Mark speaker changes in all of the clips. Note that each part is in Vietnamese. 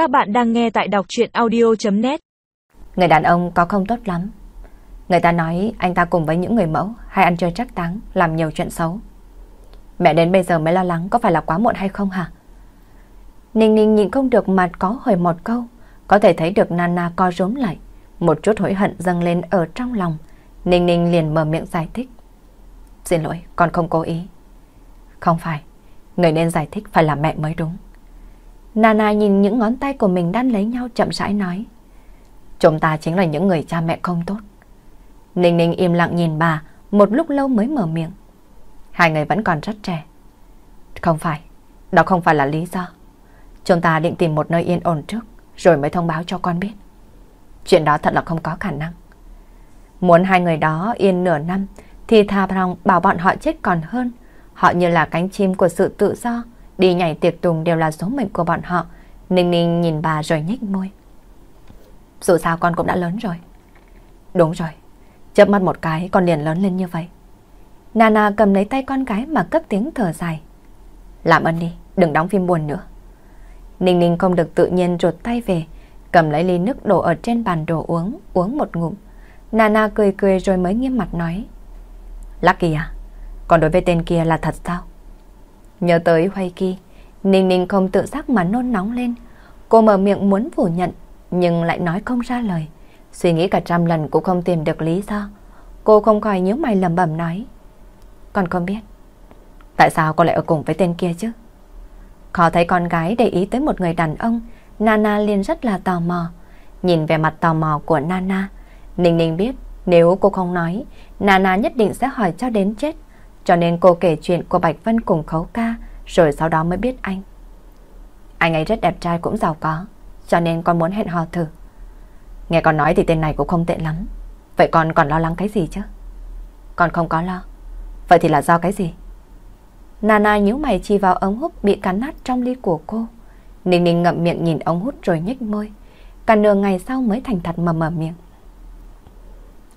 Speaker 1: Các bạn đang nghe tại đọc chuyện audio.net
Speaker 2: Người đàn ông có không tốt lắm. Người ta nói anh ta cùng với những người mẫu hay ăn chơi trắc táng, làm nhiều chuyện xấu. Mẹ đến bây giờ mới lo lắng có phải là quá muộn hay không hả? Ninh ninh nhịn không được mặt có hồi một câu, có thể thấy được Nana co rúm lại. Một chút hối hận dâng lên ở trong lòng. Ninh ninh liền mở miệng giải thích. Xin lỗi, con không cố ý. Không phải, người nên giải thích phải là mẹ mới đúng. Nana nhìn những ngón tay của mình đan lấy nhau chậm rãi nói. Chúng ta chính là những người cha mẹ không tốt. Ninh Ninh im lặng nhìn bà, một lúc lâu mới mở miệng. Hai người vẫn còn rất trẻ. Không phải, đó không phải là lý do. Chúng ta định tìm một nơi yên ổn trước, rồi mới thông báo cho con biết. Chuyện đó thật là không có khả năng. Muốn hai người đó yên nửa năm, thì thà rằng bảo bọn họ chết còn hơn. Họ như là cánh chim của sự tự do, đi nhảy tiệc tùng đều là số mệnh của bọn họ. Ninh Ninh nhìn bà rồi nhếch môi. Dù sao con cũng đã lớn rồi. Đúng rồi, chớp mắt một cái con liền lớn lên như vậy. Nana cầm lấy tay con gái mà cất tiếng thở dài. Làm ơn đi, đừng đóng phim buồn nữa. Ninh Ninh không được tự nhiên rụt tay về, cầm lấy ly nước đổ ở trên bàn đồ uống, uống một ngụm. Nana cười cười rồi mới nghiêm mặt nói. Lucky à, còn đối với tên kia là thật sao? Nhớ tới Huy Kỳ, Ninh Ninh không tự giác mà nôn nóng lên. Cô mở miệng muốn phủ nhận, nhưng lại nói không ra lời. Suy nghĩ cả trăm lần cũng không tìm được lý do. Cô không khỏi nhớ mày lầm bẩm nói. Con không biết. Tại sao con lại ở cùng với tên kia chứ? Khó thấy con gái để ý tới một người đàn ông, Nana liền rất là tò mò. Nhìn về mặt tò mò của Nana, Ninh Ninh biết nếu cô không nói, Nana nhất định sẽ hỏi cho đến chết. Cho nên cô kể chuyện của Bạch Vân cùng Khấu Ca, rồi sau đó mới biết anh. Anh ấy rất đẹp trai cũng giàu có, cho nên con muốn hẹn hò thử. Nghe con nói thì tên này cũng không tệ lắm. Vậy con còn lo lắng cái gì chứ? Con không có lo. Vậy thì là do cái gì? Nana nhíu mày chỉ vào ống hút bị cắn nát trong ly của cô. Ninh Ninh ngậm miệng nhìn ống hút rồi nhếch môi. Cả nửa ngày sau mới thành thật mà mở miệng.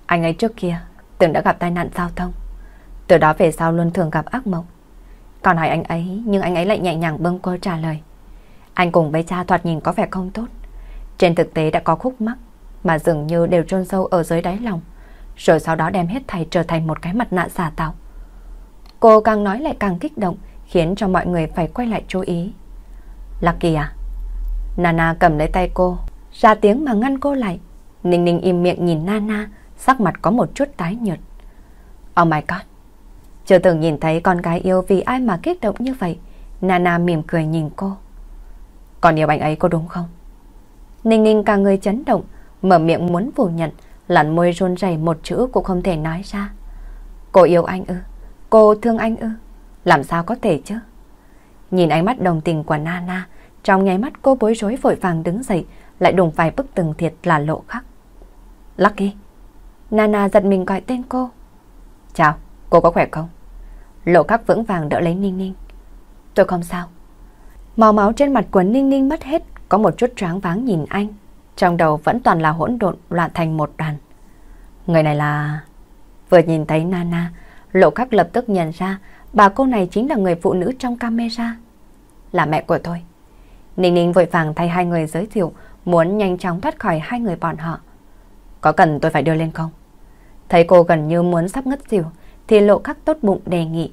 Speaker 2: Anh ấy trước kia từng đã gặp tai nạn giao thông. Từ đó về sau luôn thường gặp ác mộng. Còn hỏi anh ấy nhưng anh ấy lại nhẹ nhàng bâng quơ trả lời. Anh cùng với cha thoạt nhìn có vẻ không tốt. Trên thực tế đã có khúc mắc mà dường như đều chôn sâu ở dưới đáy lòng. Rồi sau đó đem hết thầy trở thành một cái mặt nạ giả tạo. Cô càng nói lại càng kích động khiến cho mọi người phải quay lại chú ý. Lucky à? Nana cầm lấy tay cô, ra tiếng mà ngăn cô lại. Ninh ninh im miệng nhìn Nana, sắc mặt có một chút tái nhợt. Oh my god! Chưa từng nhìn thấy con gái yêu vì ai mà kích động như vậy. Nana mỉm cười nhìn cô. Còn yêu anh ấy có đúng không? Ninh ninh cả người chấn động, mở miệng muốn phủ nhận, lặn môi run rẩy một chữ cũng không thể nói ra. Cô yêu anh ư? Cô thương anh ư? Làm sao có thể chứ? Nhìn ánh mắt đồng tình của Nana, trong nháy mắt cô bối rối vội vàng đứng dậy, lại đụng phải bức tường thiệt là lộ khắc. Lucky! Nana giật mình gọi tên cô. Chào, cô có khỏe không? Lộ khắc vững vàng đỡ lấy Ninh Ninh. Tôi không sao. Màu máu trên mặt của Ninh Ninh mất hết, có một chút tráng váng nhìn anh. Trong đầu vẫn toàn là hỗn độn loạn thành một đoàn. Người này là... Vừa nhìn thấy Nana, Lộ khắc lập tức nhận ra bà cô này chính là người phụ nữ trong camera. Là mẹ của tôi. Ninh Ninh vội vàng thay hai người giới thiệu, muốn nhanh chóng thoát khỏi hai người bọn họ. Có cần tôi phải đưa lên không? Thấy cô gần như muốn sắp ngất xỉu, thì lộ khắc tốt bụng đề nghị.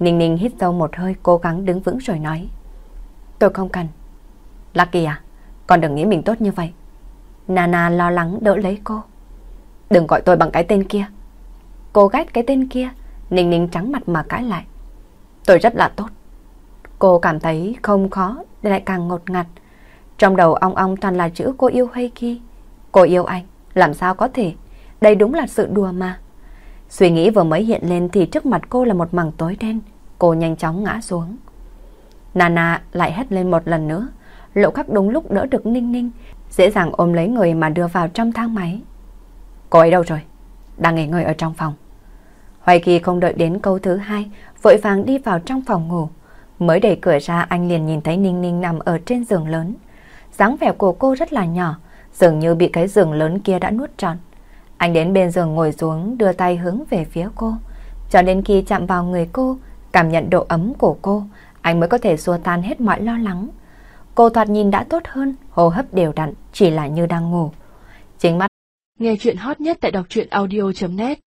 Speaker 2: Ninh Ninh hít sâu một hơi cố gắng đứng vững rồi nói. Tôi không cần. Lucky à, con đừng nghĩ mình tốt như vậy. Nana lo lắng đỡ lấy cô. Đừng gọi tôi bằng cái tên kia. Cô ghét cái tên kia, Ninh Ninh trắng mặt mà cãi lại. Tôi rất là tốt. Cô cảm thấy không khó, lại càng ngột ngạt. Trong đầu ong ong toàn là chữ cô yêu hay kia. Cô yêu anh, làm sao có thể? Đây đúng là sự đùa mà. Suy nghĩ vừa mới hiện lên thì trước mặt cô là một mảng tối đen. Cô nhanh chóng ngã xuống. Nana lại hét lên một lần nữa. Lộ khắc đúng lúc đỡ được Ninh Ninh. Dễ dàng ôm lấy người mà đưa vào trong thang máy. Cô ấy đâu rồi? Đang nghỉ ngơi ở trong phòng. Hoài Kỳ không đợi đến câu thứ hai, vội vàng đi vào trong phòng ngủ. Mới đẩy cửa ra anh liền nhìn thấy Ninh Ninh nằm ở trên giường lớn. dáng vẻ của cô rất là nhỏ, dường như bị cái giường lớn kia đã nuốt trọn. Anh đến bên giường ngồi xuống đưa tay hướng về phía cô. Cho đến khi chạm vào người cô, cảm nhận độ ấm của cô, anh mới có thể xua tan hết mọi lo lắng. cô thoạt nhìn đã tốt hơn, hô hấp đều đặn, chỉ là như đang ngủ. Chính mắt.
Speaker 1: Nghe chuyện hot nhất tại đọc truyện audio.net